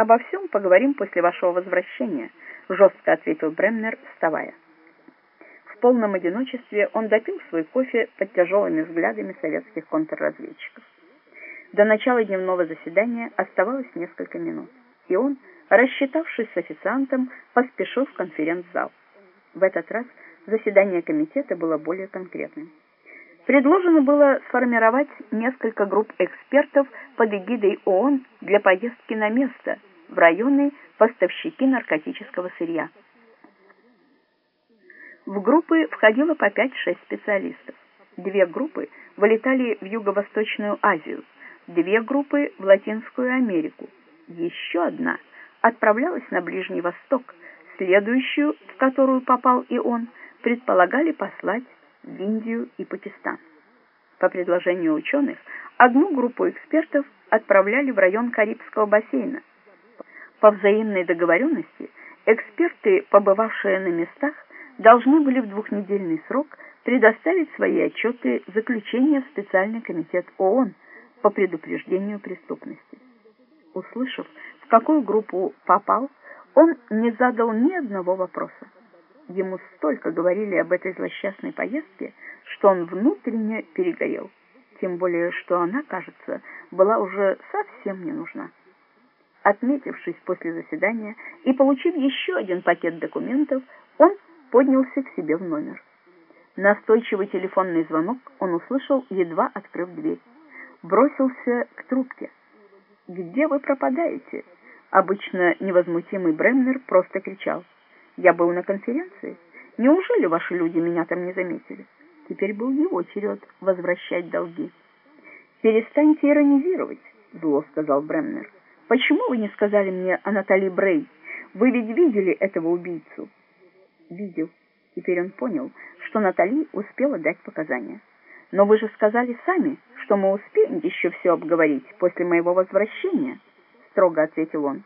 «Обо всем поговорим после вашего возвращения», — жестко ответил Бремнер, вставая. В полном одиночестве он допил свой кофе под тяжелыми взглядами советских контрразведчиков. До начала дневного заседания оставалось несколько минут, и он, рассчитавшись с официантом, поспешил в конференц-зал. В этот раз заседание комитета было более конкретным. Предложено было сформировать несколько групп экспертов под эгидой ООН для поездки на место в районы поставщики наркотического сырья. В группы входило по 5-6 специалистов. Две группы вылетали в Юго-Восточную Азию, две группы в Латинскую Америку, еще одна отправлялась на Ближний Восток, следующую, в которую попал и он, предполагали послать в Индию и Пакистан. По предложению ученых, одну группу экспертов отправляли в район Карибского бассейна. По взаимной договоренности, эксперты, побывавшие на местах, должны были в двухнедельный срок предоставить свои отчеты заключения в специальный комитет ООН по предупреждению преступности. Услышав, в какую группу попал, он не задал ни одного вопроса. Ему столько говорили об этой злосчастной поездке, что он внутренне перегорел. Тем более, что она, кажется, была уже совсем не нужна. Отметившись после заседания и получив еще один пакет документов, он поднялся к себе в номер. Настойчивый телефонный звонок он услышал, едва открыв дверь. Бросился к трубке. «Где вы пропадаете?» Обычно невозмутимый Бремнер просто кричал. Я был на конференции. Неужели ваши люди меня там не заметили? Теперь был его черед возвращать долги. «Перестаньте иронизировать», — зло сказал Бремнер. «Почему вы не сказали мне о Натали Брей? Вы ведь видели этого убийцу?» «Видел». Теперь он понял, что Натали успела дать показания. «Но вы же сказали сами, что мы успеем еще все обговорить после моего возвращения», — строго ответил он.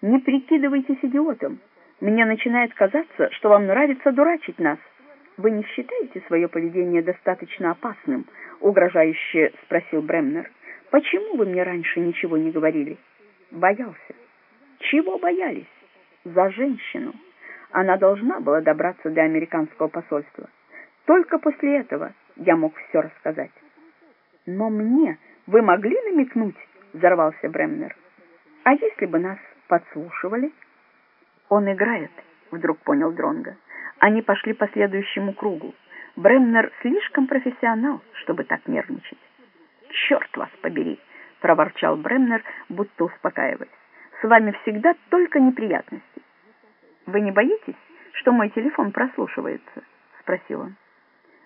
«Не прикидывайтесь идиотом. Мне начинает казаться, что вам нравится дурачить нас. Вы не считаете свое поведение достаточно опасным? Угрожающе спросил Бремнер. Почему вы мне раньше ничего не говорили? Боялся. Чего боялись? За женщину. Она должна была добраться до американского посольства. Только после этого я мог все рассказать. Но мне вы могли намекнуть, взорвался Бремнер. А если бы нас подслушивали? Он играет, вдруг понял Дронга. Они пошли по следующему кругу. Бремнер слишком профессионал, чтобы так нервничать. «Черт вас побери!» — проворчал Бремнер, будто успокаиваясь. «С вами всегда только неприятности». «Вы не боитесь, что мой телефон прослушивается?» — спросил он.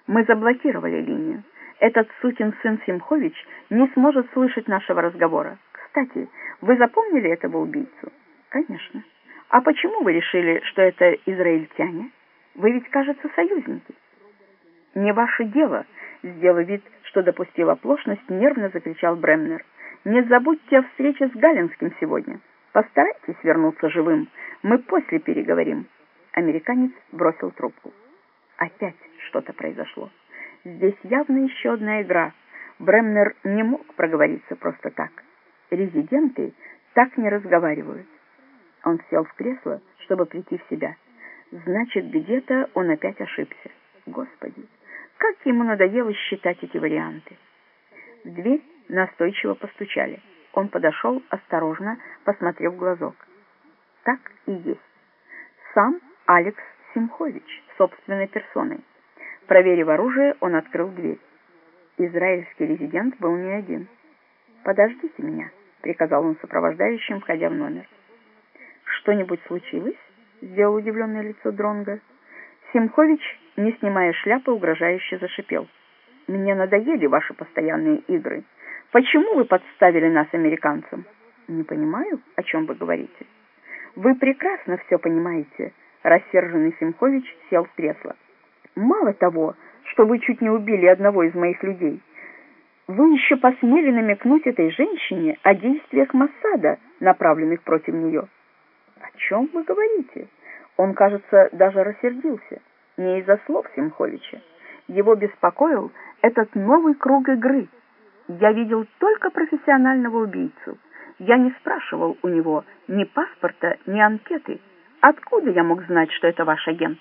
«Мы заблокировали линию. Этот сукин сын Симхович не сможет слышать нашего разговора. Кстати, вы запомнили этого убийцу?» «Конечно». «А почему вы решили, что это израильтяне? Вы ведь, кажется, союзники». «Не ваше дело», — сделав вид, что допустил оплошность, нервно закричал Бремнер. «Не забудьте о встрече с Галинским сегодня. Постарайтесь вернуться живым. Мы после переговорим». Американец бросил трубку. Опять что-то произошло. Здесь явно еще одна игра. Бремнер не мог проговориться просто так. Резиденты так не разговаривают. Он сел в кресло, чтобы прийти в себя. Значит, где-то он опять ошибся. Господи, как ему надоело считать эти варианты. В дверь настойчиво постучали. Он подошел, осторожно, посмотрев в глазок. Так и есть. Сам Алекс Симхович, собственной персоной. Проверив оружие, он открыл дверь. Израильский резидент был не один. «Подождите меня», — приказал он сопровождающим, входя в номер. «Что-нибудь случилось?» — сделал удивленное лицо Дронга. Симхович, не снимая шляпы, угрожающе зашипел. «Мне надоели ваши постоянные игры. Почему вы подставили нас американцам?» «Не понимаю, о чем вы говорите». «Вы прекрасно все понимаете», — рассерженный Симхович сел в кресло. «Мало того, что вы чуть не убили одного из моих людей, вы еще посмели намекнуть этой женщине о действиях Массада, направленных против нее». «О чем вы говорите?» Он, кажется, даже рассердился. Не из-за слов Симховича. Его беспокоил этот новый круг игры. Я видел только профессионального убийцу. Я не спрашивал у него ни паспорта, ни анкеты. Откуда я мог знать, что это ваш агент?